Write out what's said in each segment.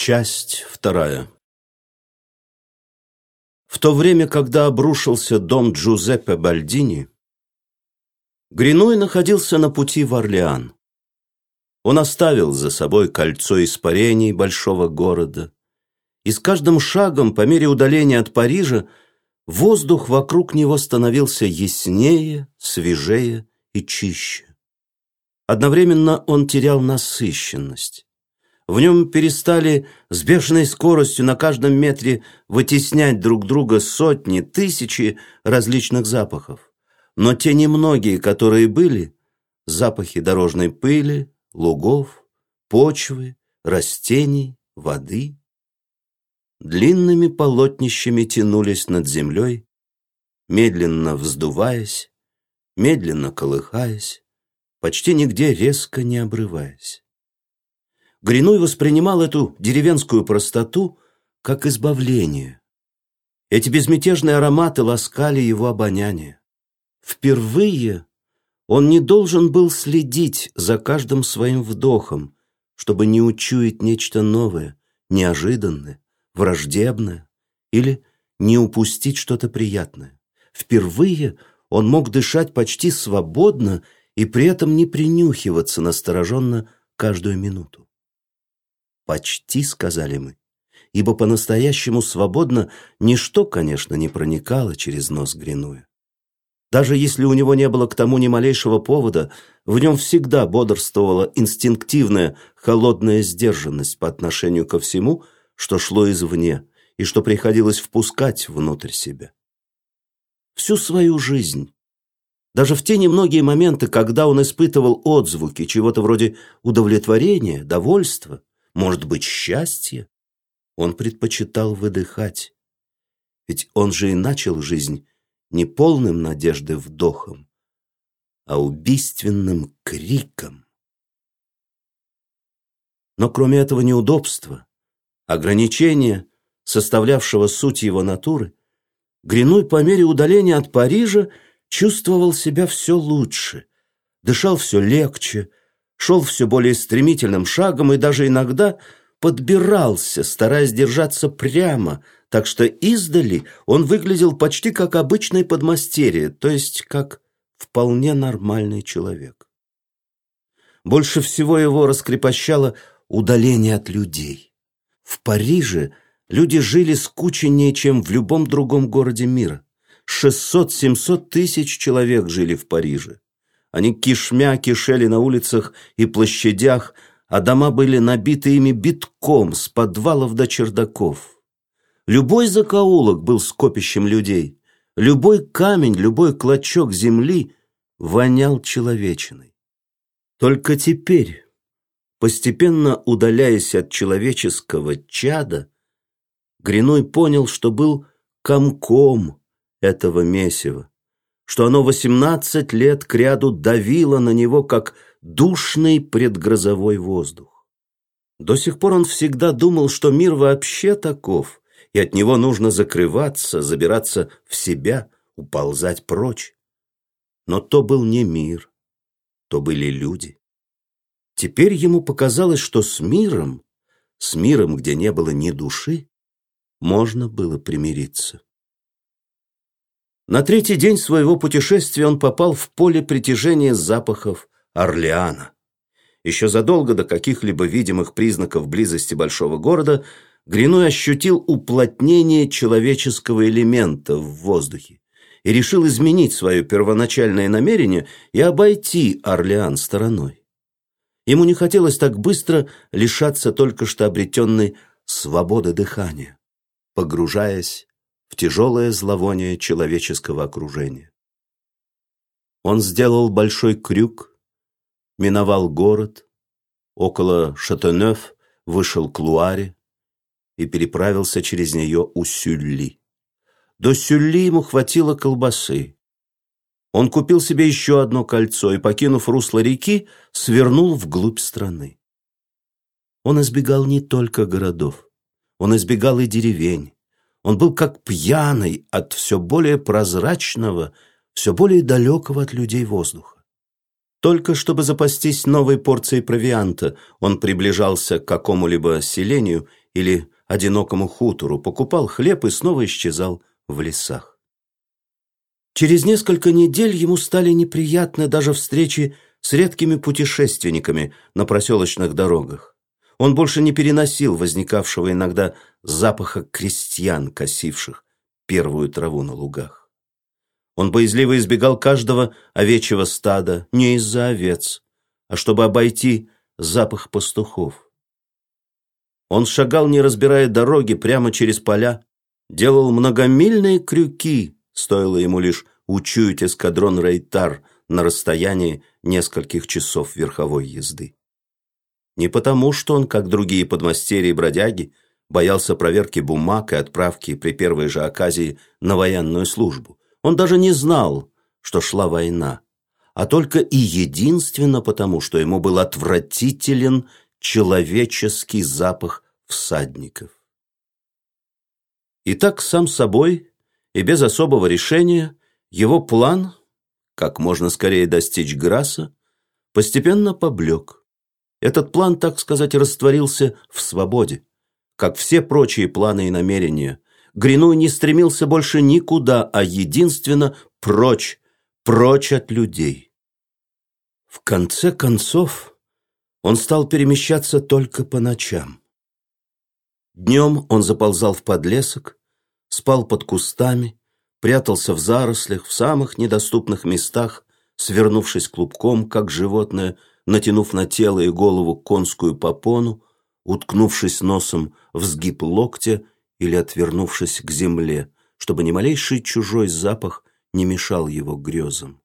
Часть вторая. В то время, когда обрушился дом Джузеппе Бальдини, Гриной находился на пути в Орлеан. Он оставил за собой кольцо испарений большого города, и с каждым шагом, по мере удаления от Парижа, воздух вокруг него становился яснее, свежее и чище. Одновременно он терял насыщенность. В нем перестали с бешеной скоростью на каждом метре вытеснять друг друга сотни, тысячи различных запахов. Но те немногие, которые были, запахи дорожной пыли, лугов, почвы, растений, воды, длинными полотнищами тянулись над землей, медленно вздуваясь, медленно колыхаясь, почти нигде резко не обрываясь. Гриной воспринимал эту деревенскую простоту как избавление. Эти безмятежные ароматы ласкали его обоняние. Впервые он не должен был следить за каждым своим вдохом, чтобы не учуять нечто новое, неожиданное, враждебное или не упустить что-то приятное. Впервые он мог дышать почти свободно и при этом не принюхиваться настороженно каждую минуту. «Почти», — сказали мы, ибо по-настоящему свободно ничто, конечно, не проникало через нос Гринуя. Даже если у него не было к тому ни малейшего повода, в нем всегда бодрствовала инстинктивная, холодная сдержанность по отношению ко всему, что шло извне и что приходилось впускать внутрь себя. Всю свою жизнь, даже в те немногие моменты, когда он испытывал отзвуки чего-то вроде удовлетворения, довольства, может быть, счастье? Он предпочитал выдыхать. Ведь он же и начал жизнь не полным надежды вдохом, а убийственным криком. Но кроме этого неудобства, ограничения, составлявшего суть его натуры, Гринуй по мере удаления от Парижа чувствовал себя все лучше, дышал все легче, шел все более стремительным шагом и даже иногда подбирался, стараясь держаться прямо, так что издали он выглядел почти как обычный подмастерье, то есть как вполне нормальный человек. Больше всего его раскрепощало удаление от людей. В Париже люди жили скученнее, чем в любом другом городе мира. 600-700 тысяч человек жили в Париже. Они кишмя кишели на улицах и площадях, а дома были набиты ими битком с подвалов до чердаков. Любой закоулок был скопищем людей. Любой камень, любой клочок земли вонял человечиной. Только теперь, постепенно удаляясь от человеческого чада, Гриной понял, что был комком этого месива что оно восемнадцать лет кряду давило на него, как душный предгрозовой воздух. До сих пор он всегда думал, что мир вообще таков, и от него нужно закрываться, забираться в себя, уползать прочь. Но то был не мир, то были люди. Теперь ему показалось, что с миром, с миром, где не было ни души, можно было примириться. На третий день своего путешествия он попал в поле притяжения запахов Орлеана. Еще задолго до каких-либо видимых признаков близости большого города Гриной ощутил уплотнение человеческого элемента в воздухе и решил изменить свое первоначальное намерение и обойти Орлеан стороной. Ему не хотелось так быстро лишаться только что обретенной свободы дыхания, погружаясь в тяжелое зловоние человеческого окружения. Он сделал большой крюк, миновал город, около Шатенев вышел к Луаре и переправился через нее у Сюлли. До Сюлли ему хватило колбасы. Он купил себе еще одно кольцо и, покинув русло реки, свернул вглубь страны. Он избегал не только городов, он избегал и деревень, он был как пьяный от все более прозрачного, все более далекого от людей воздуха. Только чтобы запастись новой порцией провианта, он приближался к какому-либо селению или одинокому хутору, покупал хлеб и снова исчезал в лесах. Через несколько недель ему стали неприятны даже встречи с редкими путешественниками на проселочных дорогах. Он больше не переносил возникавшего иногда запаха крестьян, косивших первую траву на лугах. Он боязливо избегал каждого овечьего стада, не из-за овец, а чтобы обойти запах пастухов. Он шагал, не разбирая дороги, прямо через поля, делал многомильные крюки, стоило ему лишь учуять эскадрон Рейтар на расстоянии нескольких часов верховой езды. Не потому, что он, как другие подмастерья бродяги, боялся проверки бумаг и отправки при первой же оказии на военную службу. Он даже не знал, что шла война, а только и единственно потому, что ему был отвратителен человеческий запах всадников. И так сам собой и без особого решения его план, как можно скорее достичь Граса, постепенно поблек. Этот план, так сказать, растворился в свободе. Как все прочие планы и намерения, Гринуй не стремился больше никуда, а единственно прочь, прочь от людей. В конце концов, он стал перемещаться только по ночам. Днем он заползал в подлесок, спал под кустами, прятался в зарослях, в самых недоступных местах, свернувшись клубком, как животное, натянув на тело и голову конскую попону, уткнувшись носом в сгиб локтя или отвернувшись к земле, чтобы ни малейший чужой запах не мешал его грезам.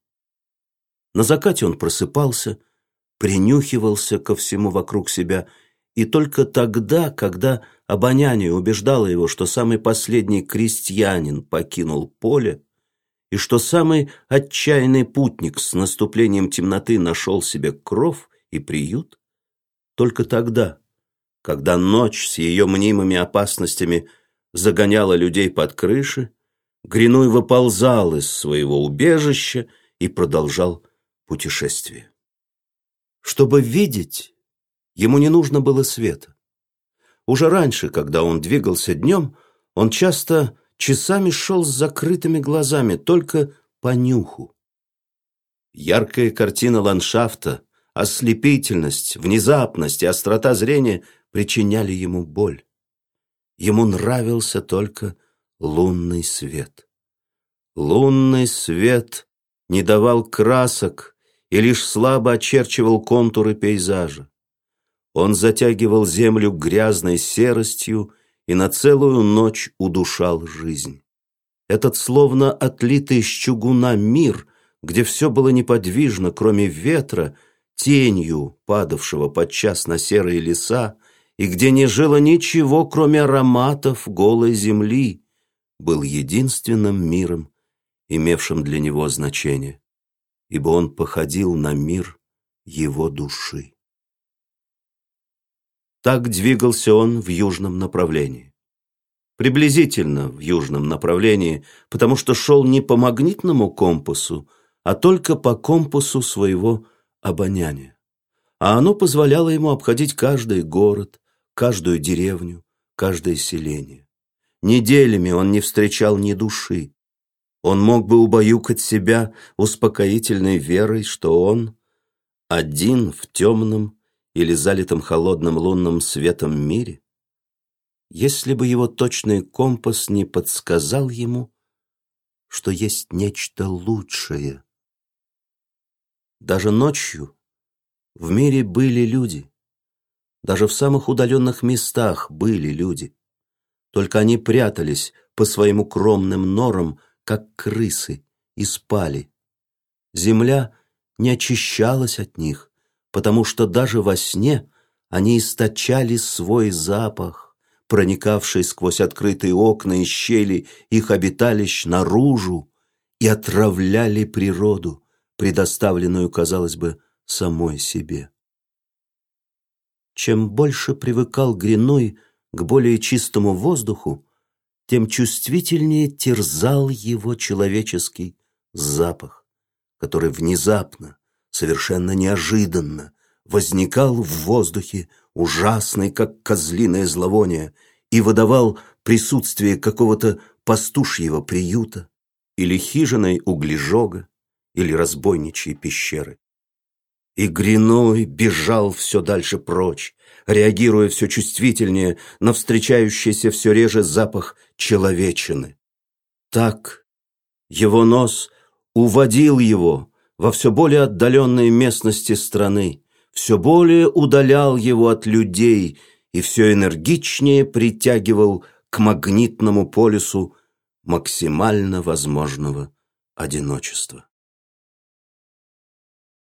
На закате он просыпался, принюхивался ко всему вокруг себя, и только тогда, когда обоняние убеждало его, что самый последний крестьянин покинул поле, и что самый отчаянный путник с наступлением темноты нашел себе кров и приют, только тогда, когда ночь с ее мнимыми опасностями загоняла людей под крыши, Гринуй выползал из своего убежища и продолжал путешествие. Чтобы видеть, ему не нужно было света. Уже раньше, когда он двигался днем, он часто часами шел с закрытыми глазами, только по нюху. Яркая картина ландшафта, ослепительность, внезапность и острота зрения причиняли ему боль. Ему нравился только лунный свет. Лунный свет не давал красок и лишь слабо очерчивал контуры пейзажа. Он затягивал землю грязной серостью и на целую ночь удушал жизнь. Этот словно отлитый из чугуна мир, где все было неподвижно, кроме ветра, тенью, падавшего подчас на серые леса, и где не жило ничего, кроме ароматов голой земли, был единственным миром, имевшим для него значение, ибо он походил на мир его души. Так двигался он в южном направлении. Приблизительно в южном направлении, потому что шел не по магнитному компасу, а только по компасу своего обоняния. А оно позволяло ему обходить каждый город, каждую деревню, каждое селение. Неделями он не встречал ни души. Он мог бы убаюкать себя успокоительной верой, что он один в темном, или залитом холодным лунным светом мире, если бы его точный компас не подсказал ему, что есть нечто лучшее. Даже ночью в мире были люди. Даже в самых удаленных местах были люди. Только они прятались по своим укромным норам, как крысы, и спали. Земля не очищалась от них, потому что даже во сне они источали свой запах, проникавший сквозь открытые окна и щели их обиталищ наружу, и отравляли природу, предоставленную, казалось бы, самой себе. Чем больше привыкал Гриной к более чистому воздуху, тем чувствительнее терзал его человеческий запах, который внезапно, совершенно неожиданно возникал в воздухе, ужасный, как козлиное зловоние, и выдавал присутствие какого-то пастушьего приюта или хижиной углежога или разбойничьей пещеры. И Гриной бежал все дальше прочь, реагируя все чувствительнее на встречающийся все реже запах человечины. Так его нос уводил его во все более отдаленные местности страны, все более удалял его от людей и все энергичнее притягивал к магнитному полюсу максимально возможного одиночества.